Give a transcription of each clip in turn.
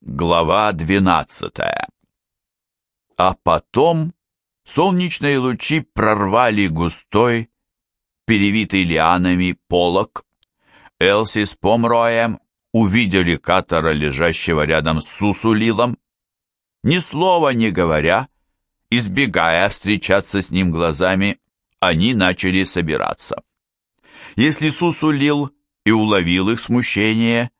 Глава двенадцатая. А потом солнечные лучи прорвали густой, перевитый лианами полог. Элси с Помроем увидели Катара, лежащего рядом с Сусулилом. Ни слова не говоря, избегая встречаться с ним глазами, они начали собираться. Если Сусулил и уловил их смущение,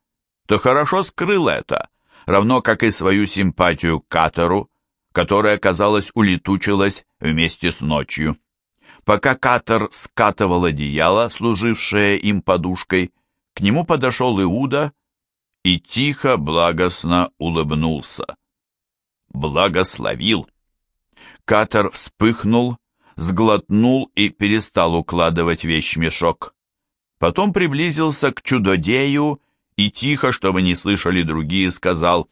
то хорошо скрыл это — равно как и свою симпатию к Катеру, которая, казалось, улетучилась вместе с ночью. Пока Катер скатывал одеяло, служившее им подушкой, к нему подошел Иуда и тихо, благостно улыбнулся. Благословил. Катер вспыхнул, сглотнул и перестал укладывать вещмешок. Потом приблизился к чудодею и тихо, чтобы не слышали другие, сказал,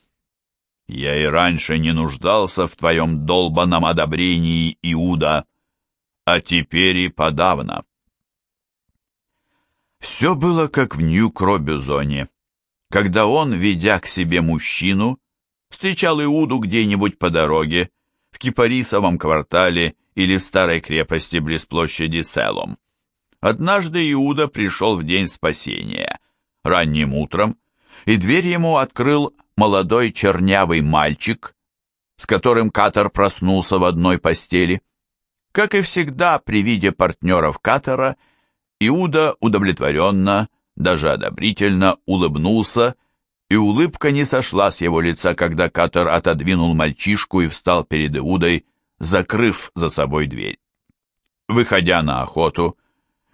«Я и раньше не нуждался в твоем долбанном одобрении, Иуда, а теперь и подавно». Все было как в Нью-Кробюзоне, когда он, ведя к себе мужчину, встречал Иуду где-нибудь по дороге, в Кипарисовом квартале или в старой крепости близ площади Селом. Однажды Иуда пришел в день спасения, ранним утром, и дверь ему открыл молодой чернявый мальчик, с которым Катер проснулся в одной постели. Как и всегда при виде партнеров Катера, Иуда удовлетворенно, даже одобрительно улыбнулся, и улыбка не сошла с его лица, когда Катер отодвинул мальчишку и встал перед Иудой, закрыв за собой дверь. Выходя на охоту,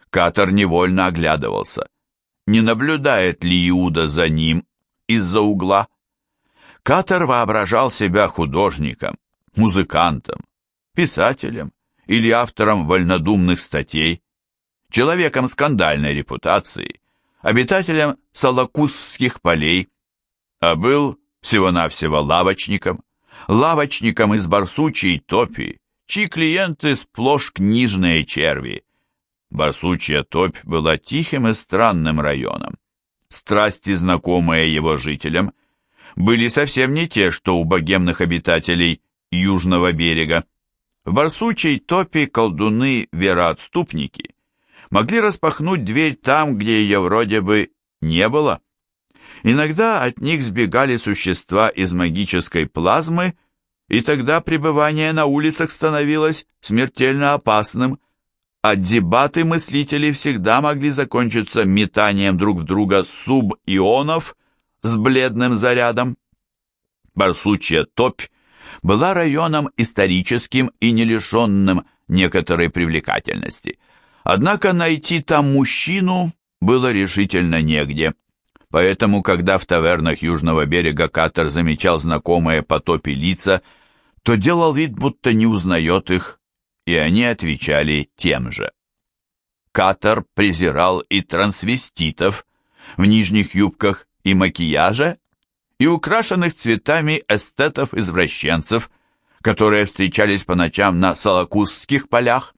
Катер невольно оглядывался не наблюдает ли Иуда за ним из-за угла. Катер воображал себя художником, музыкантом, писателем или автором вольнодумных статей, человеком скандальной репутации, обитателем Салакузских полей, а был всего-навсего лавочником, лавочником из барсучьей топи, чьи клиенты сплошь книжные черви, Барсучья топь была тихим и странным районом. Страсти, знакомые его жителям, были совсем не те, что у богемных обитателей южного берега. В Барсучей топе колдуны-вероотступники могли распахнуть дверь там, где ее вроде бы не было. Иногда от них сбегали существа из магической плазмы, и тогда пребывание на улицах становилось смертельно опасным – а дебаты мыслителей всегда могли закончиться метанием друг в друга субионов с бледным зарядом. Барсучья топь была районом историческим и не лишенным некоторой привлекательности. Однако найти там мужчину было решительно негде. Поэтому, когда в тавернах Южного берега Катер замечал знакомые по топе лица, то делал вид, будто не узнает их, и они отвечали тем же. Катер презирал и трансвеститов в нижних юбках и макияже, и украшенных цветами эстетов-извращенцев, которые встречались по ночам на Салакузских полях.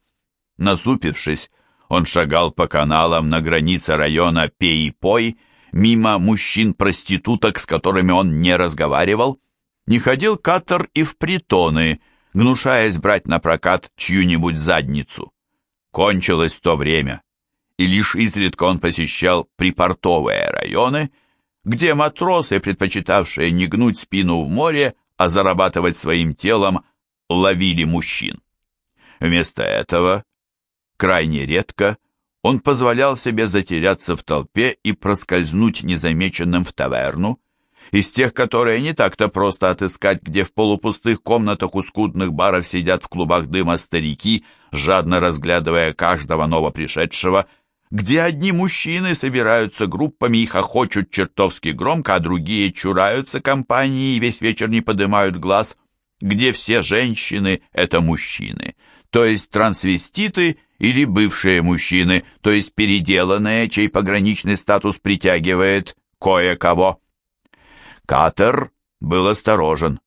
Насупившись, он шагал по каналам на границе района Пей-Пой, мимо мужчин-проституток, с которыми он не разговаривал. Не ходил Катер и в притоны – гнушаясь брать на прокат чью-нибудь задницу. Кончилось то время, и лишь изредка он посещал припортовые районы, где матросы, предпочитавшие не гнуть спину в море, а зарабатывать своим телом, ловили мужчин. Вместо этого, крайне редко, он позволял себе затеряться в толпе и проскользнуть незамеченным в таверну, из тех, которые не так-то просто отыскать, где в полупустых комнатах у скудных баров сидят в клубах дыма старики, жадно разглядывая каждого новопришедшего, где одни мужчины собираются группами и хохочут чертовски громко, а другие чураются компании и весь вечер не поднимают глаз, где все женщины — это мужчины, то есть трансвеститы или бывшие мужчины, то есть переделанные, чей пограничный статус притягивает кое-кого. Катер был осторожен.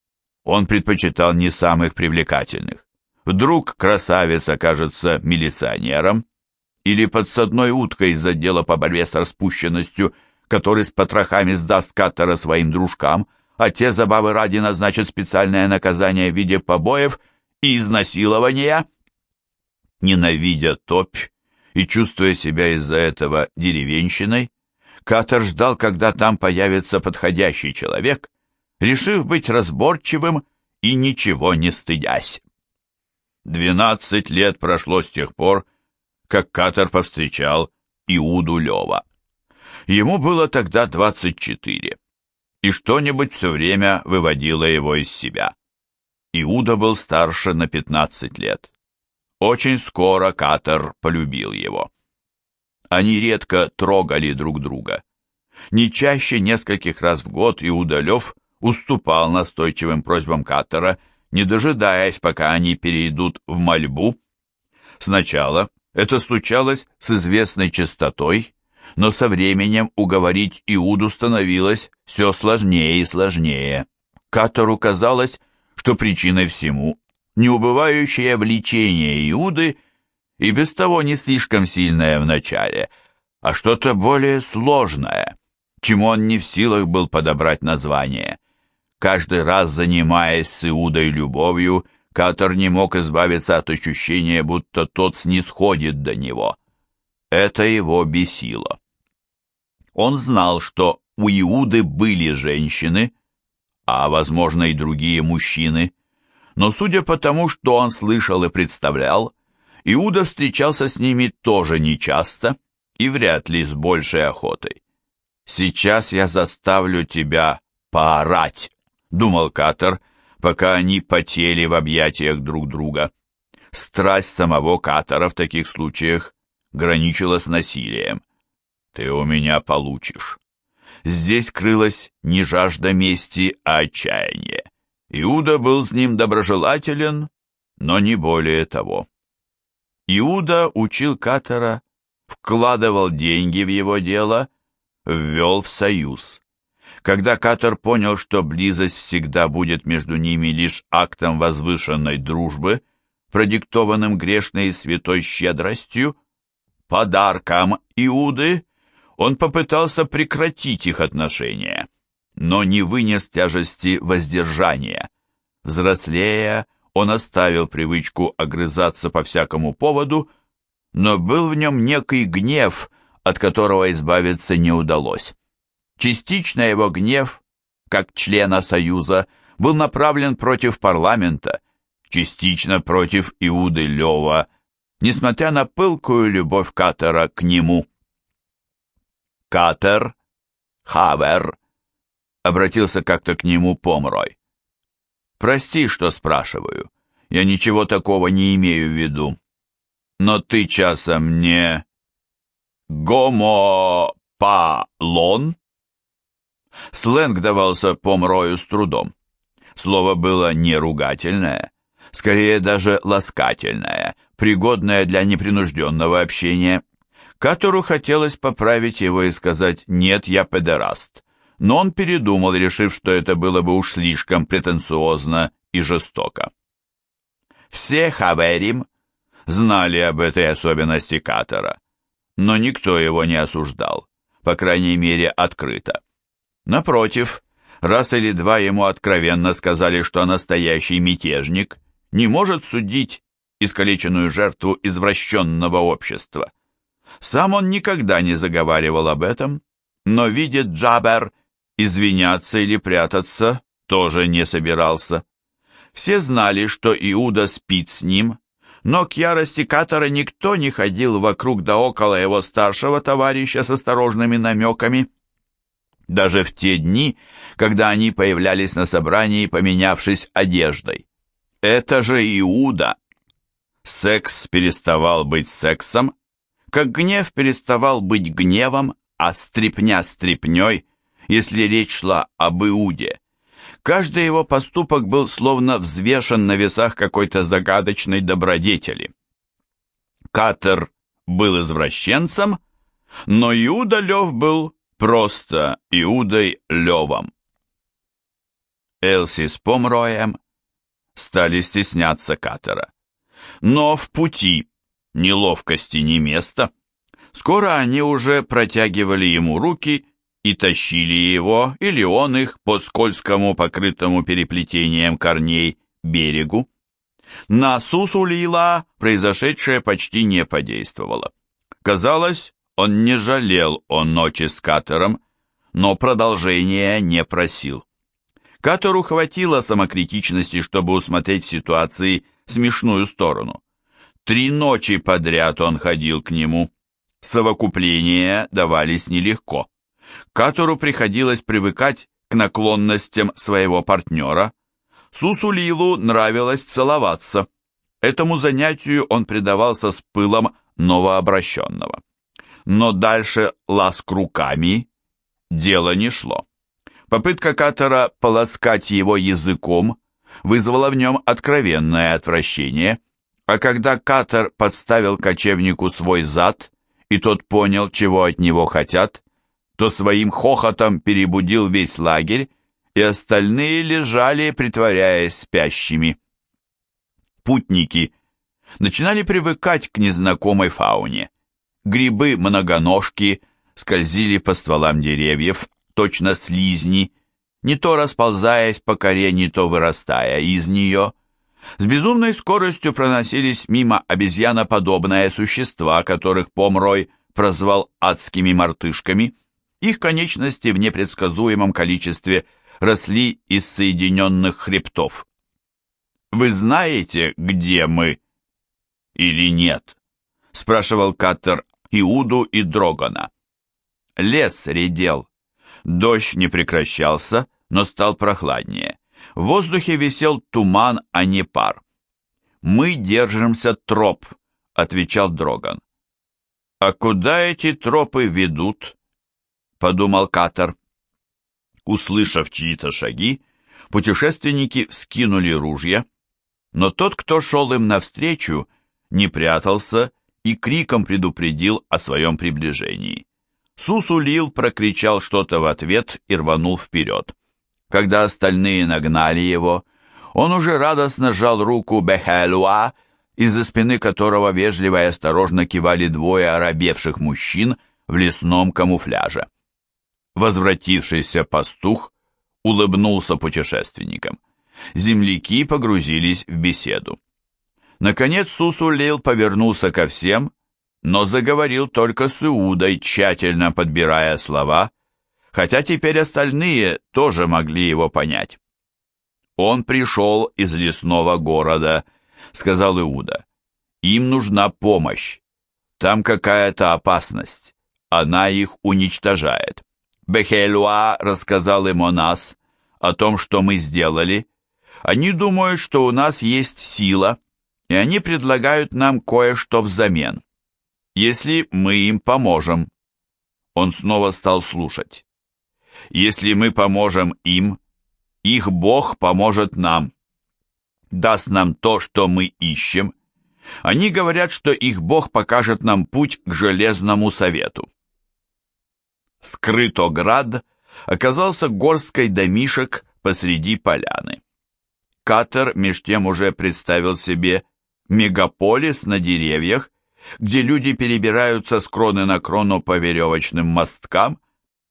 Он предпочитал не самых привлекательных. Вдруг красавец окажется милиционером или подсадной уткой из отдела по борьбе с распущенностью, который с потрохами сдаст Катера своим дружкам, а те забавы ради назначат специальное наказание в виде побоев и изнасилования. Ненавидя топь и чувствуя себя из-за этого деревенщиной, Катер ждал, когда там появится подходящий человек, решив быть разборчивым и ничего не стыдясь. Двенадцать лет прошло с тех пор, как Катер повстречал Иуду Лева. Ему было тогда двадцать четыре, и что-нибудь все время выводило его из себя. Иуда был старше на пятнадцать лет. Очень скоро Катер полюбил его. Они редко трогали друг друга. Не чаще нескольких раз в год Иуда Лев уступал настойчивым просьбам Катера, не дожидаясь, пока они перейдут в мольбу. Сначала это случалось с известной частотой, но со временем уговорить Иуду становилось все сложнее и сложнее. Катору казалось, что причиной всему неубывающее влечение Иуды и без того не слишком сильное в начале, а что-то более сложное, чему он не в силах был подобрать название. Каждый раз занимаясь с Иудой любовью, Катор не мог избавиться от ощущения, будто тот снисходит до него. Это его бесило. Он знал, что у Иуды были женщины, а, возможно, и другие мужчины, но судя по тому, что он слышал и представлял, Иуда встречался с ними тоже нечасто и вряд ли с большей охотой. «Сейчас я заставлю тебя поорать», — думал Катер, пока они потели в объятиях друг друга. Страсть самого Катера в таких случаях граничила с насилием. «Ты у меня получишь». Здесь крылась не жажда мести, а отчаяние. Иуда был с ним доброжелателен, но не более того. Иуда учил Катера, вкладывал деньги в его дело, ввел в союз. Когда Катер понял, что близость всегда будет между ними лишь актом возвышенной дружбы, продиктованным грешной и святой щедростью, подарком Иуды, он попытался прекратить их отношения но не вынес тяжести воздержания. Взрослея, он оставил привычку огрызаться по всякому поводу, но был в нем некий гнев, от которого избавиться не удалось. Частично его гнев, как члена Союза, был направлен против парламента, частично против Иуды Лева, несмотря на пылкую любовь Катера к нему. Катер, Хавер, обратился как-то к нему Помрой. «Прости, что спрашиваю. Я ничего такого не имею в виду. Но ты часом не... Гомопалон?» Сленг давался Помрою с трудом. Слово было не ругательное, скорее даже ласкательное, пригодное для непринужденного общения. Катору хотелось поправить его и сказать «нет, я педераст», но он передумал, решив, что это было бы уж слишком претенциозно и жестоко. Все Хаверим знали об этой особенности Катера, но никто его не осуждал, по крайней мере открыто. Напротив, раз или два ему откровенно сказали, что настоящий мятежник не может судить искалеченную жертву извращенного общества. Сам он никогда не заговаривал об этом, но видит Джабер Извиняться или прятаться тоже не собирался. Все знали, что Иуда спит с ним, но к ярости Катара никто не ходил вокруг да около его старшего товарища с осторожными намеками. Даже в те дни, когда они появлялись на собрании, поменявшись одеждой. Это же Иуда! Секс переставал быть сексом, как гнев переставал быть гневом, а стрепня стрепней, если речь шла об Иуде. Каждый его поступок был словно взвешен на весах какой-то загадочной добродетели. Катер был извращенцем, но Иуда Лев был просто Иудой Левом. Элси с Помроем стали стесняться Катера. Но в пути неловкости не место. Скоро они уже протягивали ему руки и тащили его, или он их по скользкому, покрытому переплетением корней берегу. На Сусулила произошедшее почти не подействовало. Казалось, он не жалел о ночи с Катером, но продолжения не просил. Катеру хватило самокритичности, чтобы усмотреть в ситуации смешную сторону. Три ночи подряд он ходил к нему. Совокупления давались нелегко. Катору приходилось привыкать к наклонностям своего партнера. Сусулилу нравилось целоваться. Этому занятию он предавался с пылом новообращенного. Но дальше ласк руками дело не шло. Попытка Катера полоскать его языком вызвала в нем откровенное отвращение, а когда Катер подставил кочевнику свой зад, и тот понял, чего от него хотят, то своим хохотом перебудил весь лагерь, и остальные лежали, притворяясь спящими. Путники начинали привыкать к незнакомой фауне. Грибы-многоножки скользили по стволам деревьев, точно слизни, не то расползаясь по коре, не то вырастая из нее. С безумной скоростью проносились мимо обезьяноподобные существа, которых Помрой прозвал адскими мартышками. Их конечности в непредсказуемом количестве росли из соединенных хребтов. «Вы знаете, где мы?» «Или нет?» — спрашивал Каттер Иуду и Дрогана. Лес редел. Дождь не прекращался, но стал прохладнее. В воздухе висел туман, а не пар. «Мы держимся троп», — отвечал Дроган. «А куда эти тропы ведут?» — подумал Катер. Услышав чьи-то шаги, путешественники вскинули ружья, но тот, кто шел им навстречу, не прятался и криком предупредил о своем приближении. Сусулил прокричал что-то в ответ и рванул вперед. Когда остальные нагнали его, он уже радостно сжал руку Бехелуа, из-за спины которого вежливо и осторожно кивали двое оробевших мужчин в лесном камуфляже. Возвратившийся пастух улыбнулся путешественникам. Земляки погрузились в беседу. Наконец Сусулил повернулся ко всем но заговорил только с Иудой, тщательно подбирая слова, хотя теперь остальные тоже могли его понять. «Он пришел из лесного города», — сказал Иуда. «Им нужна помощь. Там какая-то опасность. Она их уничтожает». Бехелуа рассказал им о нас, о том, что мы сделали. Они думают, что у нас есть сила, и они предлагают нам кое-что взамен если мы им поможем. Он снова стал слушать. Если мы поможем им, их Бог поможет нам. Даст нам то, что мы ищем. Они говорят, что их Бог покажет нам путь к Железному Совету. Скрытоград оказался горской домишек посреди поляны. Катер меж тем уже представил себе мегаполис на деревьях, где люди перебираются с кроны на крону по веревочным мосткам,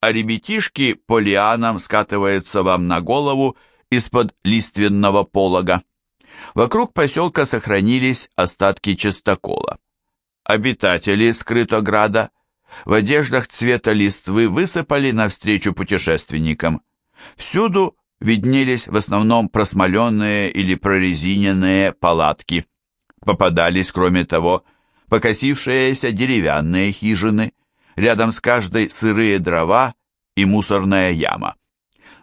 а ребятишки по лианам скатываются вам на голову из-под лиственного полога. Вокруг поселка сохранились остатки частокола. Обитатели Скрытограда в одеждах цвета листвы высыпали навстречу путешественникам. Всюду виднелись в основном просмоленные или прорезиненные палатки. Попадались, кроме того, покосившиеся деревянные хижины, рядом с каждой сырые дрова и мусорная яма.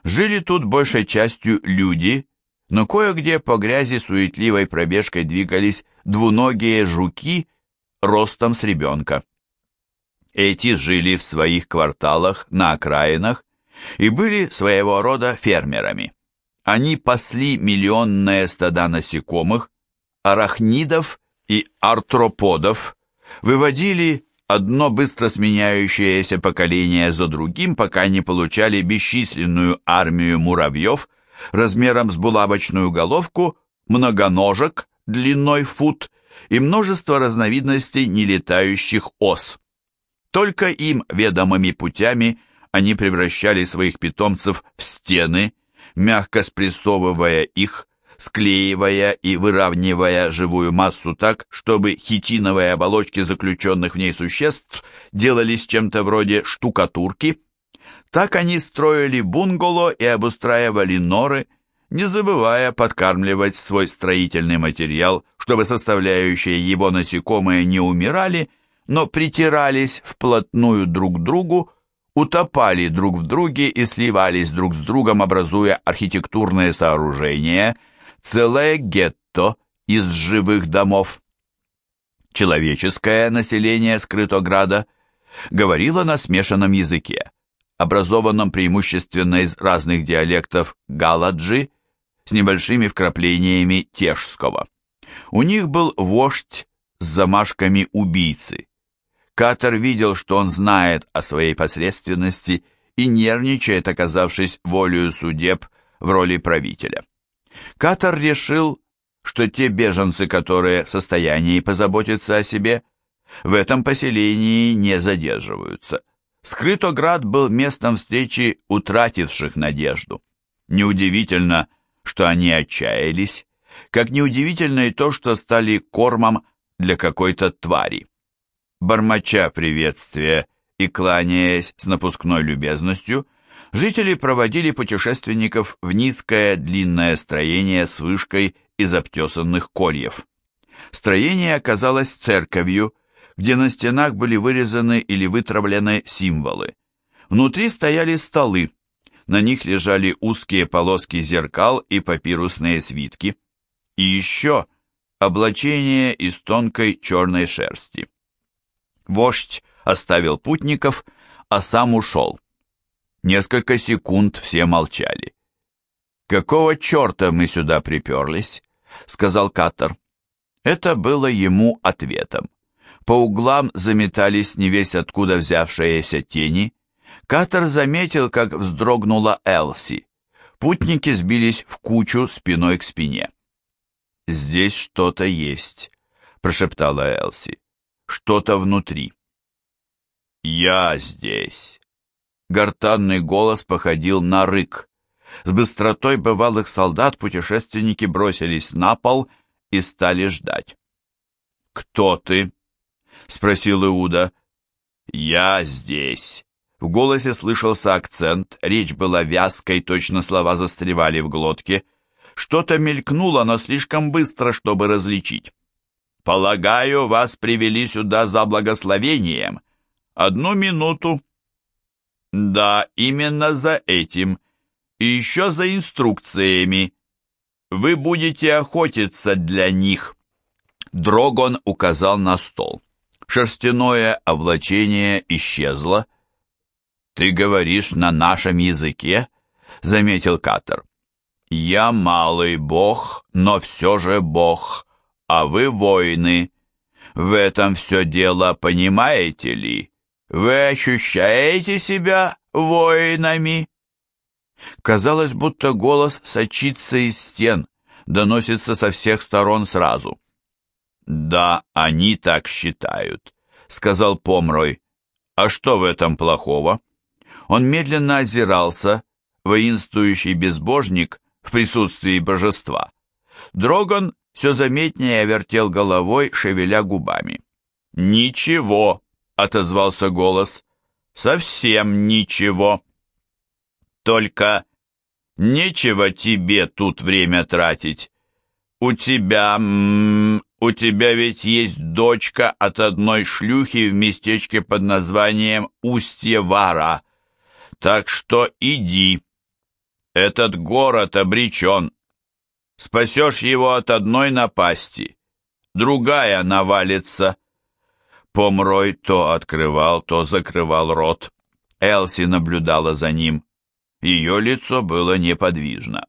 Жили тут большей частью люди, но кое-где по грязи суетливой пробежкой двигались двуногие жуки ростом с ребенка. Эти жили в своих кварталах на окраинах и были своего рода фермерами. Они пасли миллионные стада насекомых, арахнидов и артроподов выводили одно быстро сменяющееся поколение за другим, пока не получали бесчисленную армию муравьев размером с булавочную головку, многоножек длиной фут и множество разновидностей нелетающих ос. Только им ведомыми путями они превращали своих питомцев в стены, мягко спрессовывая их, склеивая и выравнивая живую массу так, чтобы хитиновые оболочки заключенных в ней существ делались чем-то вроде штукатурки. Так они строили бунгало и обустраивали норы, не забывая подкармливать свой строительный материал, чтобы составляющие его насекомые не умирали, но притирались вплотную друг к другу, утопали друг в друге и сливались друг с другом, образуя архитектурные сооружения, целое гетто из живых домов. Человеческое население Скрытограда говорило на смешанном языке, образованном преимущественно из разных диалектов галаджи с небольшими вкраплениями тежского. У них был вождь с замашками убийцы. Катер видел, что он знает о своей посредственности и нервничает, оказавшись волею судеб в роли правителя. Катер решил, что те беженцы, которые в состоянии позаботиться о себе, в этом поселении не задерживаются. Скрытоград был местом встречи утративших надежду. Неудивительно, что они отчаялись, как неудивительно и то, что стали кормом для какой-то твари. Бормоча приветствия и кланяясь с напускной любезностью, жители проводили путешественников в низкое длинное строение с вышкой из обтесанных кольев. Строение оказалось церковью, где на стенах были вырезаны или вытравлены символы. Внутри стояли столы, на них лежали узкие полоски зеркал и папирусные свитки. И еще облачение из тонкой черной шерсти. Вождь оставил путников, а сам ушел. Несколько секунд все молчали. «Какого черта мы сюда приперлись?» — сказал Каттер. Это было ему ответом. По углам заметались невесть откуда взявшиеся тени, Катер заметил, как вздрогнула Элси. Путники сбились в кучу спиной к спине. «Здесь что-то есть», — прошептала Элси. «Что-то внутри». «Я здесь». Гортанный голос походил на рык. С быстротой бывалых солдат путешественники бросились на пол и стали ждать. «Кто ты?» — спросил Иуда. «Я здесь», в голосе слышался акцент, речь была вязкой, точно слова застревали в глотке. Что-то мелькнуло, но слишком быстро, чтобы различить. «Полагаю, вас привели сюда за благословением. Одну минуту». «Да, именно за этим. И еще за инструкциями. Вы будете охотиться для них». Дрогон указал на стол. Шерстяное облачение исчезло, «Ты говоришь на нашем языке?» — заметил Катер. «Я малый бог, но все же бог, а вы воины. В этом все дело, понимаете ли? Вы ощущаете себя воинами?» Казалось, будто голос сочится из стен, доносится со всех сторон сразу. «Да, они так считают», — сказал Помрой. «А что в этом плохого?» Он медленно озирался, воинствующий безбожник в присутствии божества. Дрогон все заметнее вертел головой, шевеля губами. «Ничего», — отозвался голос, — «совсем ничего». «Только нечего тебе тут время тратить. У тебя, м -м, у тебя ведь есть дочка от одной шлюхи в местечке под названием Устье-Вара. Так что иди. Этот город обречен. Спасешь его от одной напасти. Другая навалится. Помрой то открывал, то закрывал рот. Элси наблюдала за ним. Ее лицо было неподвижно.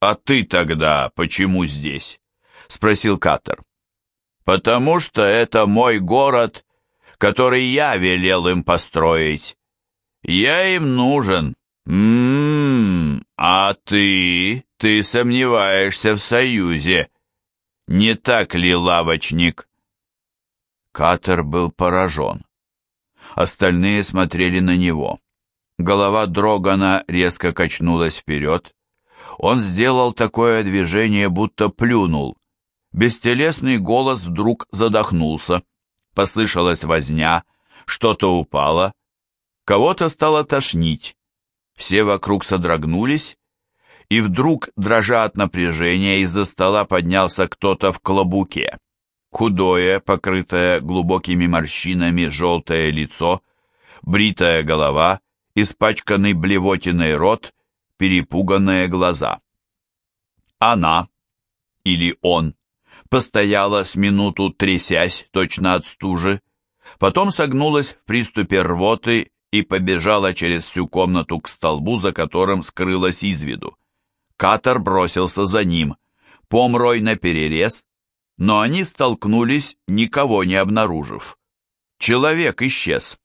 «А ты тогда почему здесь?» — спросил Катер. «Потому что это мой город, который я велел им построить. Я им нужен. Ммм, а ты, ты сомневаешься в союзе. Не так ли, лавочник? Катер был поражен. Остальные смотрели на него. Голова Дрогана резко качнулась вперед. Он сделал такое движение, будто плюнул. Бестелесный голос вдруг задохнулся. Послышалась возня, что-то упало. Кого-то стало тошнить. Все вокруг содрогнулись, и вдруг, дрожа от напряжения, из-за стола поднялся кто-то в клобуке. Худое, покрытое глубокими морщинами желтое лицо, бритая голова, испачканный блевотиной рот, перепуганные глаза. Она, или он, постояла с минуту трясясь, точно от стужи, потом согнулась в приступе рвоты и побежала через всю комнату к столбу, за которым скрылась из виду. Катер бросился за ним, помрой наперерез, но они столкнулись, никого не обнаружив. Человек исчез.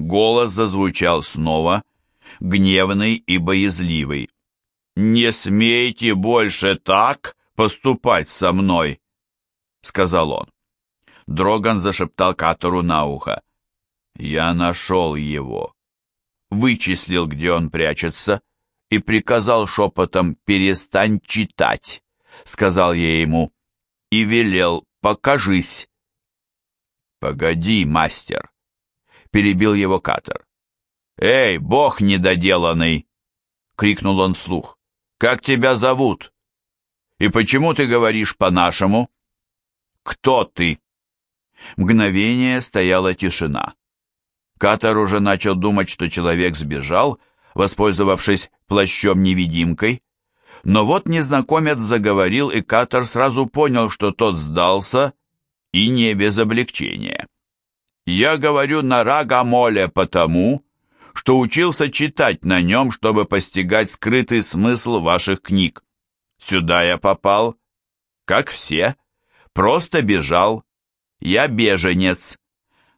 Голос зазвучал снова, гневный и боязливый. «Не смейте больше так поступать со мной!» — сказал он. Дроган зашептал Катору на ухо. «Я нашел его. Вычислил, где он прячется, и приказал шепотом «перестань читать», — сказал я ему, и велел «покажись». «Погоди, мастер», — перебил его Катер. «Эй, бог недоделанный!» — крикнул он вслух. «Как тебя зовут? И почему ты говоришь по-нашему?» «Кто ты?» Мгновение стояла тишина. Катер уже начал думать, что человек сбежал, воспользовавшись плащом-невидимкой. Но вот незнакомец заговорил, и Катер сразу понял, что тот сдался, и не без облегчения. «Я говорю на рагамоле потому, что учился читать на нем, чтобы постигать скрытый смысл ваших книг. Сюда я попал, как все, просто бежал. Я беженец.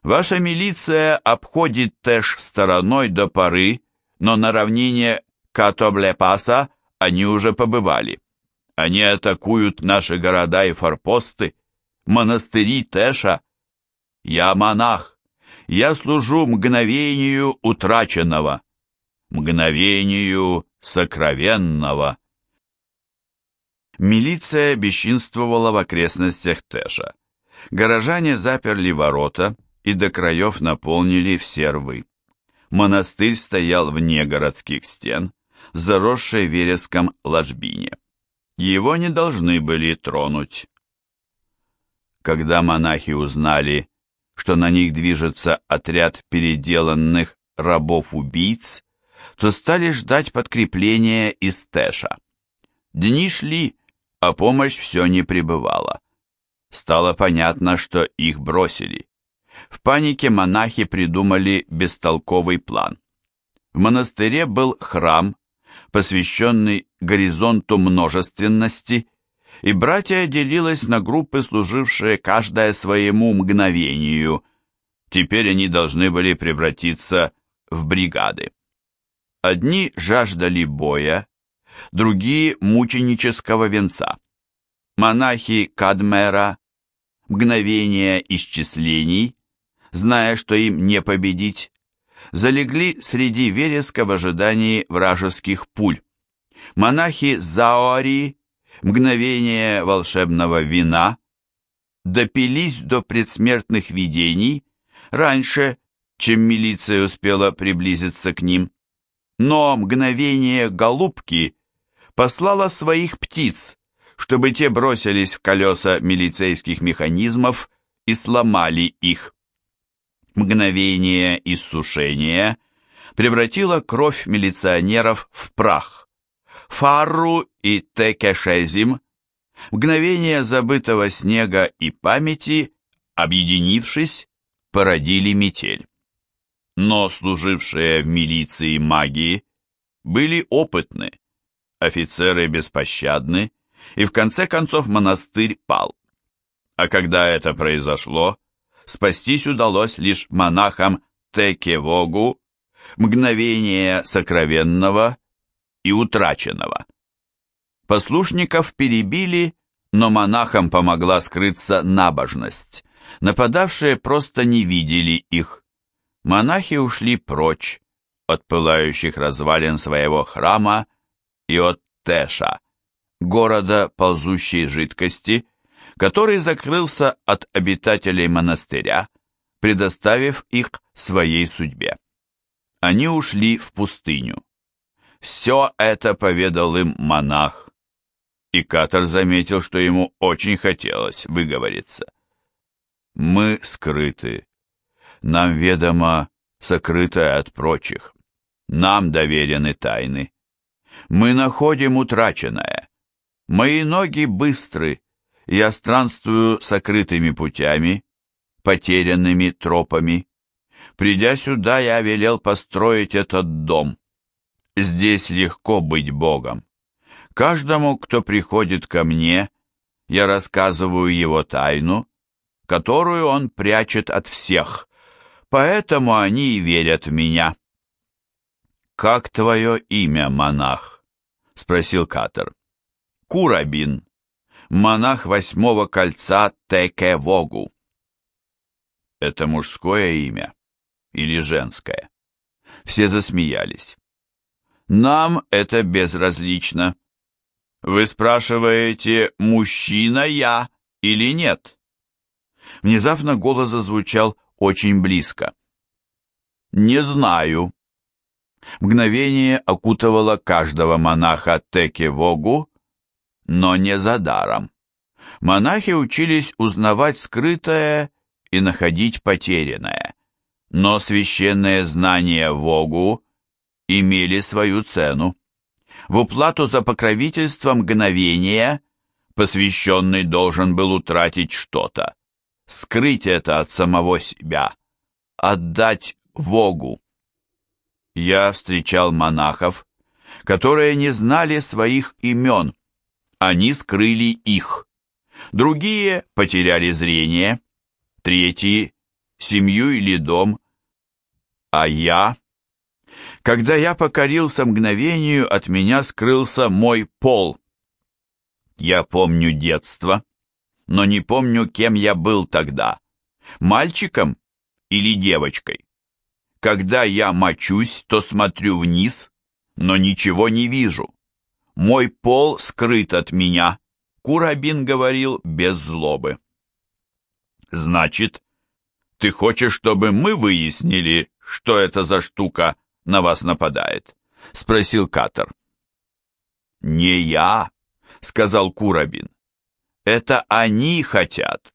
Ваша милиция обходит Тэш стороной до поры, но на равнине Катоблепаса они уже побывали. Они атакуют наши города и форпосты, монастыри Тэша. Я монах. Я служу мгновению утраченного, мгновению сокровенного. Милиция бесчинствовала в окрестностях Тэша. Горожане заперли ворота и до краев наполнили все рвы. Монастырь стоял вне городских стен, заросшей вереском ложбине. Его не должны были тронуть. Когда монахи узнали, что на них движется отряд переделанных рабов-убийц, то стали ждать подкрепления из Тэша. Дни шли, а помощь все не прибывала. Стало понятно, что их бросили. В панике монахи придумали бестолковый план. В монастыре был храм, посвященный горизонту множественности, и братья делилось на группы, служившие каждое своему мгновению. Теперь они должны были превратиться в бригады. Одни жаждали боя, другие – мученического венца. Монахи Кадмера – мгновения исчислений, зная, что им не победить, залегли среди вереска в ожидании вражеских пуль. Монахи Заори, мгновение волшебного вина, допились до предсмертных видений раньше, чем милиция успела приблизиться к ним. Но мгновение голубки послала своих птиц, чтобы те бросились в колеса милицейских механизмов и сломали их мгновение иссушения превратило кровь милиционеров в прах. Фарру и Текешезим, мгновение забытого снега и памяти, объединившись, породили метель. Но служившие в милиции магии были опытны, офицеры беспощадны, и в конце концов монастырь пал. А когда это произошло, спастись удалось лишь монахам Текевогу, мгновение сокровенного и утраченного. Послушников перебили, но монахам помогла скрыться набожность. Нападавшие просто не видели их. Монахи ушли прочь, от пылающих развалин своего храма и от Теша, города ползущей жидкости, который закрылся от обитателей монастыря, предоставив их своей судьбе. Они ушли в пустыню. Все это поведал им монах, и Катер заметил, что ему очень хотелось выговориться. «Мы скрыты. Нам ведомо сокрытое от прочих. Нам доверены тайны. Мы находим утраченное. Мои ноги быстры, я странствую сокрытыми путями, потерянными тропами. Придя сюда, я велел построить этот дом. Здесь легко быть Богом. Каждому, кто приходит ко мне, я рассказываю его тайну, которую он прячет от всех, поэтому они и верят в меня. «Как твое имя, монах?» — спросил Катер. «Курабин, монах восьмого кольца Теке-Вогу». «Это мужское имя или женское?» Все засмеялись. «Нам это безразлично. Вы спрашиваете, мужчина я или нет?» Внезапно голос зазвучал очень близко. «Не знаю». Мгновение окутывало каждого монаха Теке-Вогу, но не за даром. Монахи учились узнавать скрытое и находить потерянное, но священные знания Вогу имели свою цену. В уплату за покровительство мгновения посвященный должен был утратить что-то, скрыть это от самого себя, отдать Вогу. Я встречал монахов, которые не знали своих имен, они скрыли их. Другие потеряли зрение, третьи — семью или дом, а я... Когда я покорился мгновению, от меня скрылся мой пол. Я помню детство, но не помню, кем я был тогда, мальчиком или девочкой. Когда я мочусь, то смотрю вниз, но ничего не вижу. Мой пол скрыт от меня, Курабин говорил без злобы. Значит, ты хочешь, чтобы мы выяснили, что это за штука на вас нападает? Спросил Катер. Не я, сказал Курабин. Это они хотят.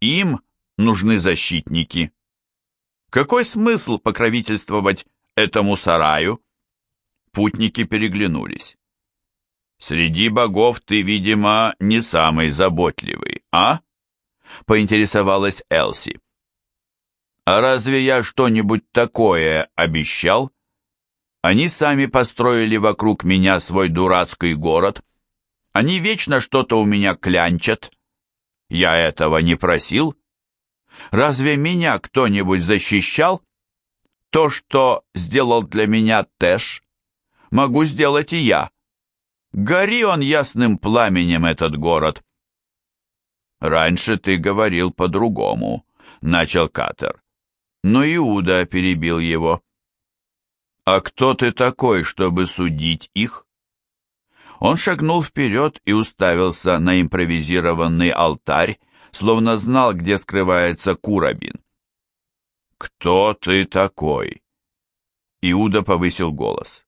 Им нужны защитники. Какой смысл покровительствовать этому сараю? Путники переглянулись. Среди богов ты, видимо, не самый заботливый, а? Поинтересовалась Элси. А разве я что-нибудь такое обещал? Они сами построили вокруг меня свой дурацкий город. Они вечно что-то у меня клянчат. Я этого не просил. Разве меня кто-нибудь защищал? То, что сделал для меня Тэш, могу сделать и я. Гори он ясным пламенем, этот город. Раньше ты говорил по-другому, начал Катер. Но Иуда перебил его. А кто ты такой, чтобы судить их? Он шагнул вперед и уставился на импровизированный алтарь, словно знал, где скрывается Курабин. «Кто ты такой?» Иуда повысил голос.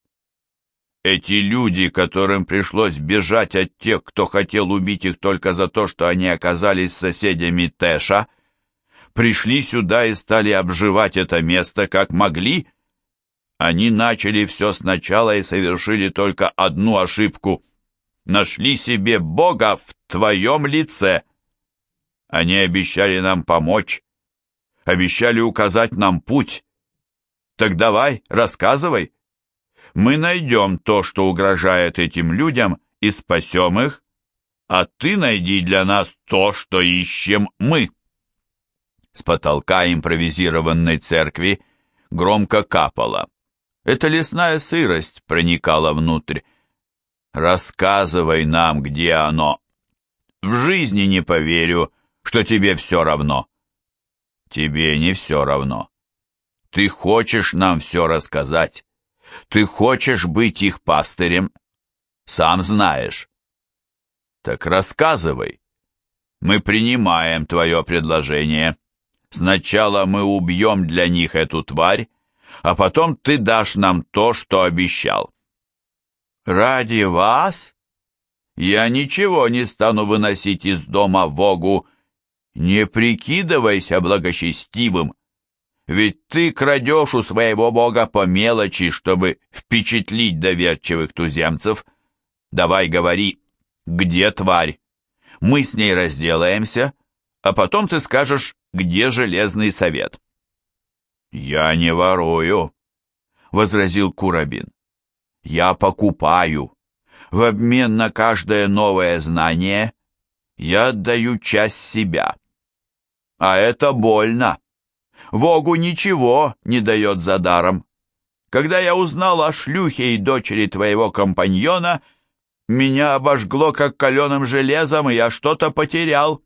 Эти люди, которым пришлось бежать от тех, кто хотел убить их только за то, что они оказались соседями Тэша, пришли сюда и стали обживать это место как могли. Они начали все сначала и совершили только одну ошибку. Нашли себе Бога в твоем лице. Они обещали нам помочь, обещали указать нам путь. Так давай, рассказывай мы найдем то, что угрожает этим людям, и спасем их, а ты найди для нас то, что ищем мы». С потолка импровизированной церкви громко капало. Эта лесная сырость проникала внутрь. «Рассказывай нам, где оно. В жизни не поверю, что тебе все равно». «Тебе не все равно. Ты хочешь нам все рассказать. Ты хочешь быть их пастырем? Сам знаешь. Так рассказывай. Мы принимаем твое предложение. Сначала мы убьем для них эту тварь, а потом ты дашь нам то, что обещал. Ради вас? Я ничего не стану выносить из дома Вогу. Не прикидывайся благочестивым, ведь ты крадешь у своего бога по мелочи, чтобы впечатлить доверчивых туземцев. Давай говори, где тварь? Мы с ней разделаемся, а потом ты скажешь, где железный совет. Я не ворую, возразил Курабин. Я покупаю. В обмен на каждое новое знание я отдаю часть себя. А это больно. Вогу ничего не дает за даром. Когда я узнал о шлюхе и дочери твоего компаньона, меня обожгло как каленым железом, и я что-то потерял.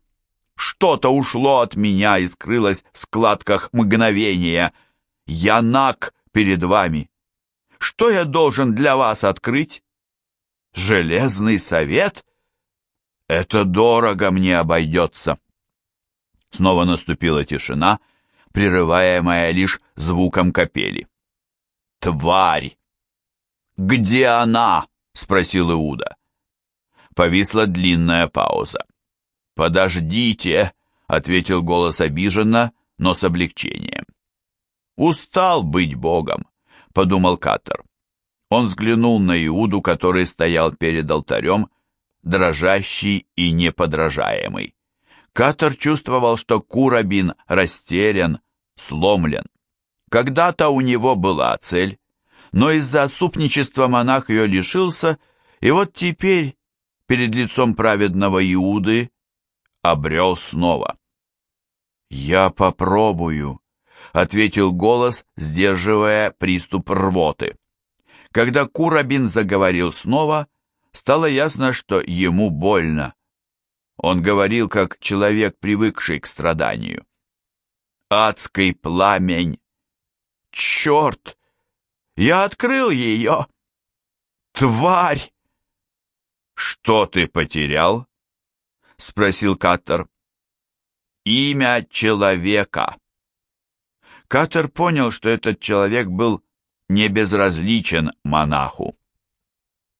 Что-то ушло от меня и скрылось в складках мгновения. Я наг перед вами. Что я должен для вас открыть? Железный совет? Это дорого мне обойдется. Снова наступила тишина, прерываемая лишь звуком капели. «Тварь!» «Где она?» — спросил Иуда. Повисла длинная пауза. «Подождите!» — ответил голос обиженно, но с облегчением. «Устал быть Богом подумал Катер. Он взглянул на Иуду, который стоял перед алтарем, дрожащий и неподражаемый. Катер чувствовал, что Курабин растерян, сломлен. Когда-то у него была цель, но из-за отступничества монах ее лишился, и вот теперь, перед лицом праведного Иуды, обрел снова. «Я попробую», ответил голос, сдерживая приступ рвоты. Когда Курабин заговорил снова, стало ясно, что ему больно. Он говорил, как человек, привыкший к страданию. «Адский пламень! Черт! Я открыл ее! Тварь!» «Что ты потерял?» — спросил Каттер. «Имя человека», Катер понял, что этот человек был не безразличен монаху.